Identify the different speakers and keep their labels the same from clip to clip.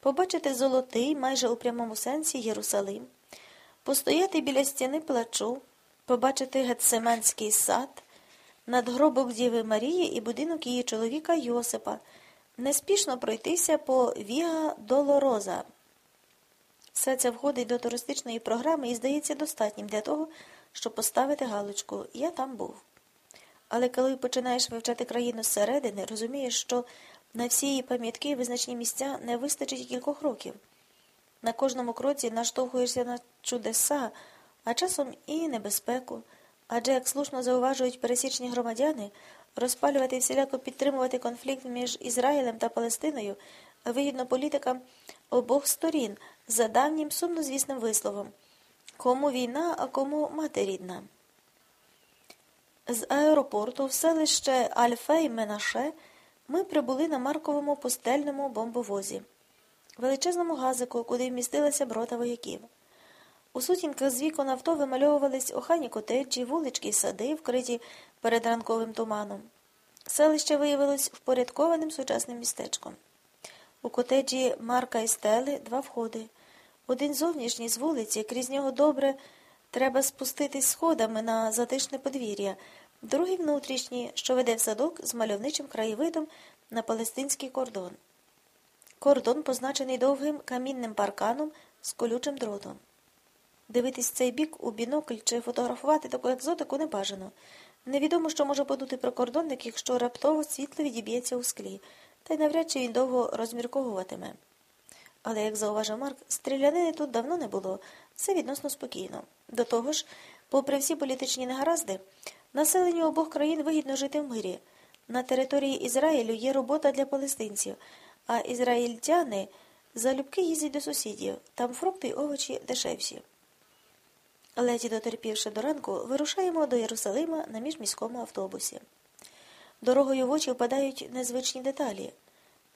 Speaker 1: побачити золотий, майже у прямому сенсі Єрусалим, постояти біля стіни плачу, побачити Гетсеманський сад, надгробок Діви Марії і будинок її чоловіка Йосипа, неспішно пройтися по Віга Долороза. Все це входить до туристичної програми і здається достатнім для того, щоб поставити галочку Я там був. Але коли починаєш вивчати країну зсередини, розумієш, що на всі пам'ятки визначні місця не вистачить кількох років. На кожному кроці наштовхуєшся на чудеса, а часом і небезпеку. Адже, як слушно зауважують пересічні громадяни, розпалювати і всіляко підтримувати конфлікт між Ізраїлем та Палестиною вигідно політикам обох сторін за давнім сумнозвісним висловом кому війна, а кому мати рідна. З аеропорту в селище Альфей Менаше ми прибули на марковому пустельному бомбовозі, величезному газику, куди вмістилася брота вояків. У сутінках з вікон авто вимальовувались охайні котеджі, вулички й сади, вкриті передранковим туманом. Селище виявилось впорядкованим сучасним містечком. У котеджі Марка і Стели два входи. Один зовнішній з вулиці, крізь нього добре треба спуститись сходами на затишне подвір'я, другий внутрішній, що веде в садок з мальовничим краєвидом на палестинський кордон. Кордон позначений довгим камінним парканом з колючим дротом. Дивитись цей бік у бінокль чи фотографувати таку екзотику не бажано. Невідомо, що може подути прикордонник, якщо раптово світло відіб'ється у склі, та й навряд чи він довго розмірковуватиме. Але, як зауважив Марк, стрілянини тут давно не було, все відносно спокійно. До того ж, попри всі політичні негаразди, населенню обох країн вигідно жити в мирі. На території Ізраїлю є робота для палестинців, а ізраїльтяни залюбки їздять до сусідів, там фрукти й овочі дешевші. Леді, дотерпівши до ранку, вирушаємо до Єрусалима на міжміському автобусі. Дорогою в очі впадають незвичні деталі.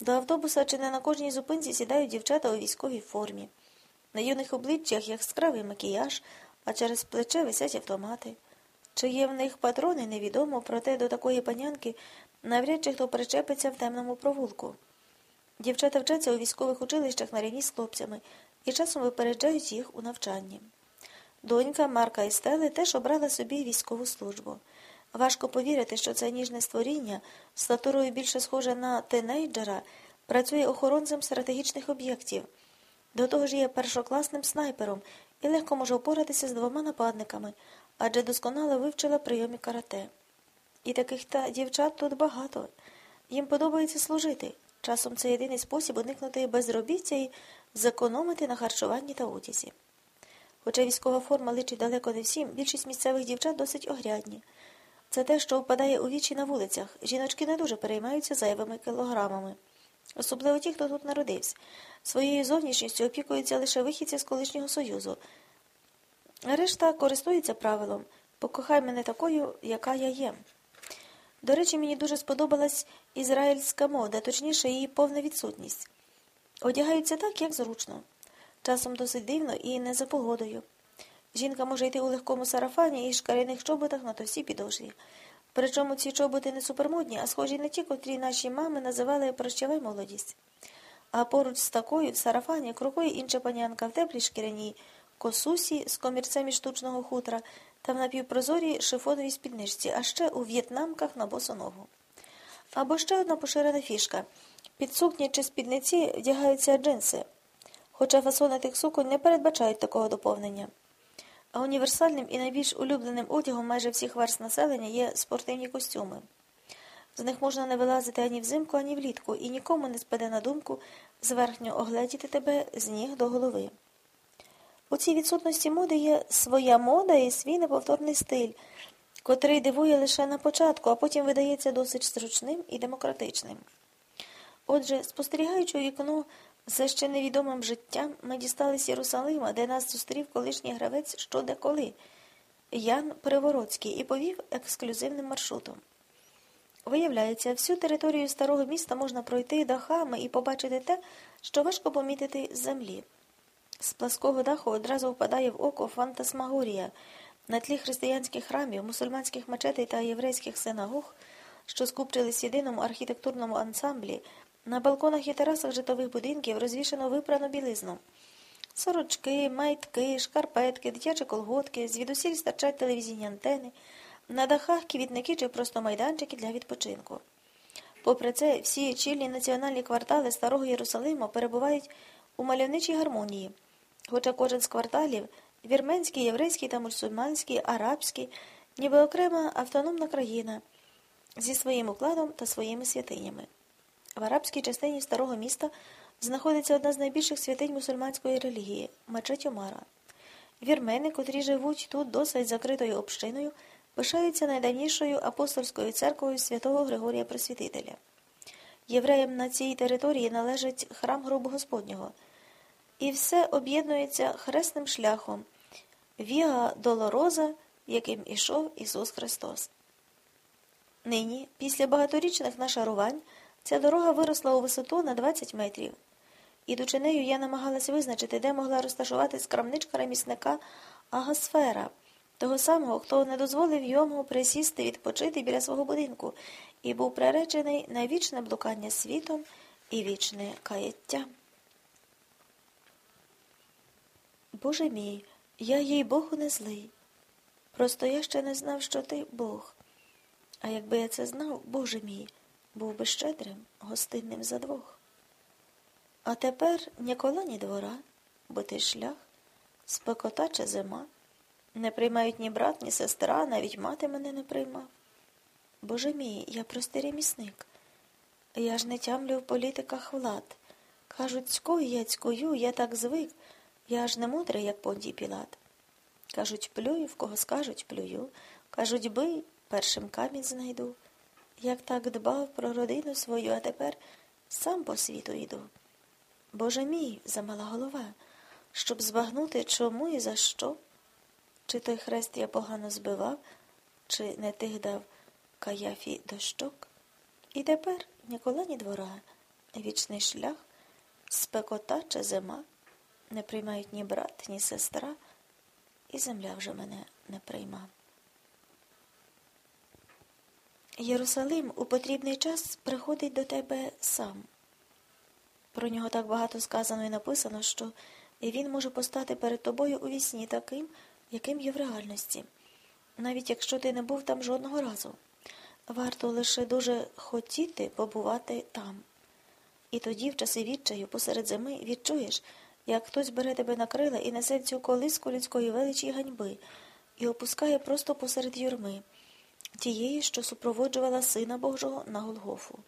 Speaker 1: До автобуса чи не на кожній зупинці сідають дівчата у військовій формі. На юних обличчях яскравий макіяж, а через плече висять автомати. Чи є в них патрони, невідомо, проте до такої панянки навряд чи хто причепиться в темному провулку. Дівчата вчаться у військових училищах на рівні з хлопцями і часом випереджають їх у навчанні. Донька Марка і Стели теж обрала собі військову службу. Важко повірити, що це ніжне створіння, статурою більше схоже на тинейджера, працює охоронцем стратегічних об'єктів. До того ж є першокласним снайпером і легко може впоратися з двома нападниками, адже досконало вивчила прийомі карате. І таких та дівчат тут багато. Їм подобається служити. Часом це єдиний спосіб уникнути безробіття і зекономити на харчуванні та одязі. Хоча військова форма личить далеко не всім, більшість місцевих дівчат досить оглядні. Це те, що впадає у вічі на вулицях. Жіночки не дуже переймаються зайвими кілограмами. Особливо ті, хто тут народився. Своєю зовнішністю опікуються лише вихідці з колишнього союзу. Решта користується правилом покохай мене такою, яка я є. До речі, мені дуже сподобалась ізраїльська мода, точніше, її повна відсутність. Одягаються так, як зручно. Часом досить дивно і не за погодою. Жінка може йти у легкому сарафані і шкаряних чоботах на товстій підошві. Причому ці чоботи не супермодні, а схожі на ті, котрі наші мами називали прощавай молодість. А поруч з такою в сарафані крокує інша панянка в теплій шкіряній косусі з комірцем штучного хутра та в напівпрозорій шифоновій спідничці, а ще у в'єтнамках на босу ногу. Або ще одна поширена фішка. Під сукні чи спідниці вдягаються джинси, хоча фасони тих суконь не передбачають такого доповнення. А універсальним і найбільш улюбленим одягом майже всіх верст населення є спортивні костюми. З них можна не вилазити ані взимку, ані влітку, і нікому не спаде на думку зверхньо огледіти тебе з ніг до голови. У цій відсутності моди є своя мода і свій неповторний стиль, котрий дивує лише на початку, а потім видається досить зручним і демократичним. Отже, спостерігаючи у вікно за ще невідомим життям, ми дістались Єрусалима, де нас зустрів колишній гравець що деколи Ян Привородський і повів ексклюзивним маршрутом. Виявляється, всю територію старого міста можна пройти дахами і побачити те, що важко помітити з землі. З плаского даху одразу впадає в око фантасмагорія на тлі християнських храмів, мусульманських мечетей та єврейських синагог, що скупчились в єдиному архітектурному ансамблі, На балконах і терасах житлових будинків розвішано випрану білизну. Сорочки, майтки, шкарпетки, дитячі колготки, звідусіль стачать телевізійні антени, на дахах квітники чи просто майданчики для відпочинку. Попри це, всі чільні національні квартали Старого Єрусалиму перебувають у мальовничій гармонії, хоча кожен з кварталів вірменський, єврейський та мусульманський, арабський, ніби окрема автономна країна зі своїм укладом та своїми святинями. В арабській частині старого міста знаходиться одна з найбільших святинь мусульманської релігії мечеть Омара. Вірмени, котрі живуть тут досить закритою общиною, пишаються найдавнішою апостольською церквою святого Григорія Просвітителя. Євреям на цій території належить храм Гробу Господнього, і все об'єднується хресним шляхом Віа Долороза, яким ішов Ісус Христос. Нині, після багаторічних нашарувань, ця дорога виросла у висоту на 20 метрів. Ідучи нею, я намагалась визначити, де могла розташуватись крамничка ремісника Агасфера, того самого, хто не дозволив йому присісти відпочити біля свого будинку і був приречений на вічне блукання світом і вічне каяття. Боже мій, я їй Богу не злий. Просто я ще не знав, що ти Бог. А якби я це знав, Боже мій, був би щедрим, гостинним за двох. А тепер ні кола, ні двора, бо ти шлях, спекота чи зима. Не приймають ні брат, ні сестра, навіть мати мене не приймав. Боже мій, я простий ремісник. Я ж не тямлю в політиках влад. Кажуть, цькою я цькую, я так звик, я ж не мудрий, як Понтій Пілат. Кажуть, плюю, в кого скажуть, плюю. Кажуть, бий, першим камінь знайду. Як так дбав про родину свою, а тепер сам по світу йду. Боже мій, замала голова, щоб збагнути, чому і за що. Чи той хрест я погано збивав, чи не тих дав каяфі дощок? І тепер ні кола, ні двора, вічний шлях, спекота чи зима не приймають ні брат, ні сестра, і земля вже мене не прийма. Єрусалим у потрібний час приходить до тебе сам. Про нього так багато сказано і написано, що він може постати перед тобою у вісні таким, яким є в реальності, навіть якщо ти не був там жодного разу. Варто лише дуже хотіти побувати там. І тоді, в часи відчаю, посеред зими, відчуєш, як хтось бере тебе на крила і несе цю колиску людської величі ганьби, і опускає просто посеред юрми, тієї, що супроводжувала Сина Божого на Голгофу.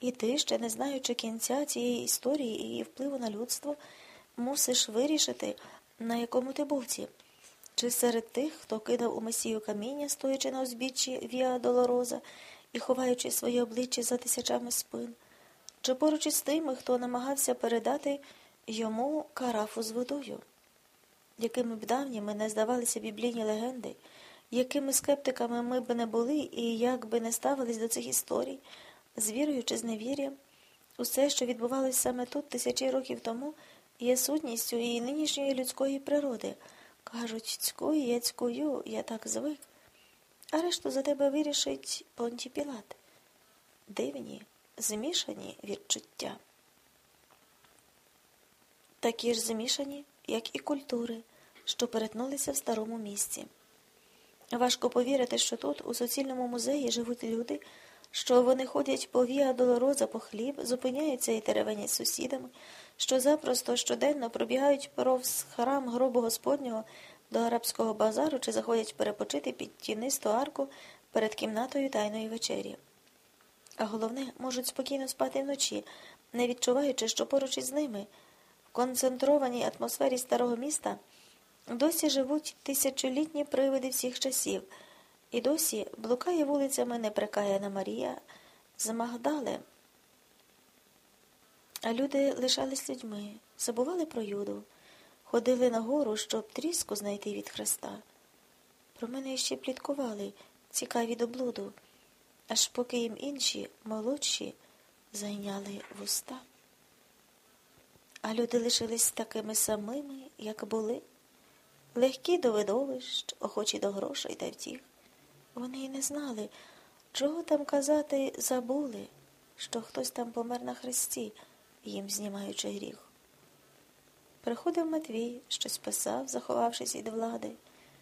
Speaker 1: І ти, ще не знаючи кінця цієї історії і її впливу на людство, мусиш вирішити, на якому ти боці. Чи серед тих, хто кидав у месію каміння, стоячи на узбіччі Віа Долороза і ховаючи своє обличчя за тисячами спин, чи поруч із тими, хто намагався передати йому карафу з водою? Якими б давніми не здавалися біблійні легенди, якими скептиками ми б не були і як би не ставились до цих історій, з вірою чи з невір'ям, усе, що відбувалося саме тут тисячі років тому, є сутністю і нинішньої людської природи. Кажуть, цькую, я цькую, я так звик. А решту за тебе вирішить Понті Пілат. Дивні, змішані відчуття. Такі ж змішані, як і культури, що перетнулися в старому місці. Важко повірити, що тут, у суцільному музеї, живуть люди, що вони ходять по віа долороза по хліб, зупиняються і теревенять з сусідами, що запросто щоденно пробігають повз храм гробу Господнього до арабського базару чи заходять перепочити під тінисту арку перед кімнатою тайної вечері. А головне, можуть спокійно спати вночі, не відчуваючи, що поруч із ними, в концентрованій атмосфері старого міста, досі живуть тисячолітні привиди всіх часів, і досі блукає вулицями непрекаяна Марія з Магдалем. А люди лишались людьми, забували про юду, ходили на гору, щоб тріску знайти від Христа. Про мене ще пліткували, цікаві до блуду, аж поки їм інші, молодші, зайняли вуста. А люди лишились такими самими, як були, легкі до видовищ, охочі до грошей та втіх. Вони й не знали, чого там казати забули. що хтось там помер на хресті, їм знімаючи гріх. Приходив Матвій, щось писав, заховавшись від влади.